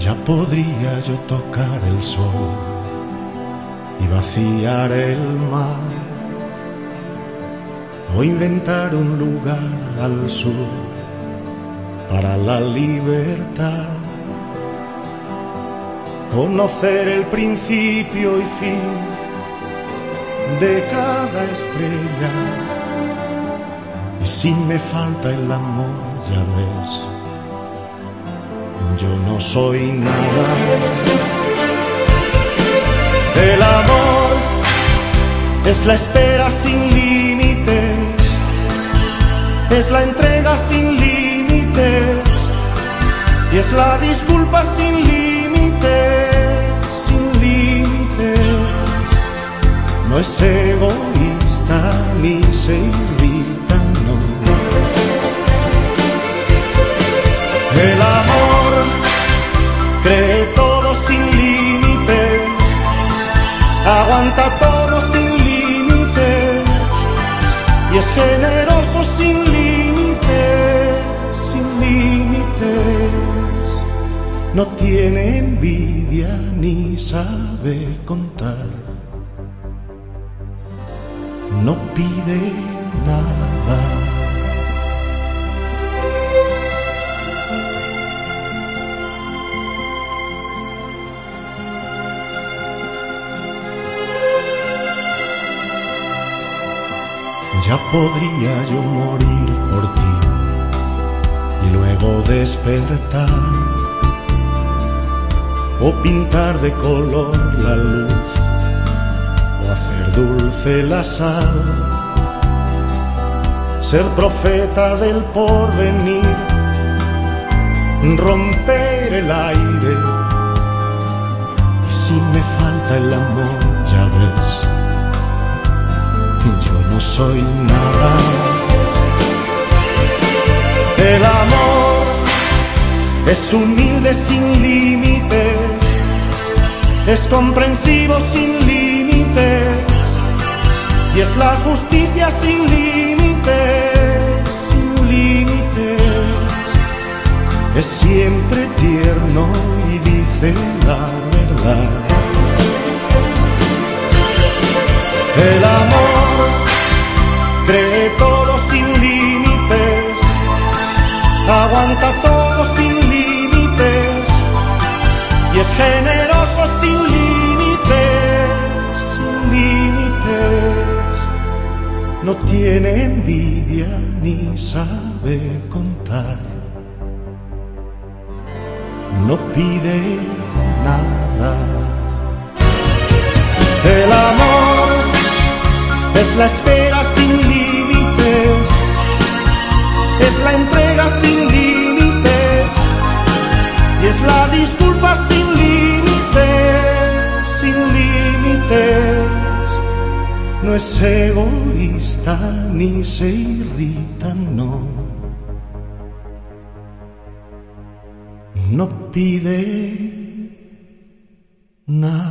Ya podría yo tocar el sol y vaciar el mar o inventar un lugar al sur para la libertad. Conocer el principio y fin de cada estrella. Y si me falta el amor, ya ves, yo no soy nada. El amor es la espera sin límites, es la entrega sin límites y es la disculpa sin límites, sin límites. No es egoísta ni se aguanta todo sin límites y es generoso sin límites, sin límites. No tiene envidia ni sabe contar. No pide nada. Ya podría yo morir por ti y luego despertar o pintar de color la luz o hacer dulce la sal, ser profeta del porvenir, romper el aire. Y si me falta el amor soy nada. El amor es humilde sin límites, es comprensivo sin límites y es la justicia sin límites, sin límites. Es siempre tierno todo sin límites, aguanta todo sin límites y es generoso sin límites, sin límites. No tiene envidia ni sabe contar, no pide nada. El amor es la espera es la disculpa sin límites, sin límites. No es egoísta ni se irrita, no. No pide nada.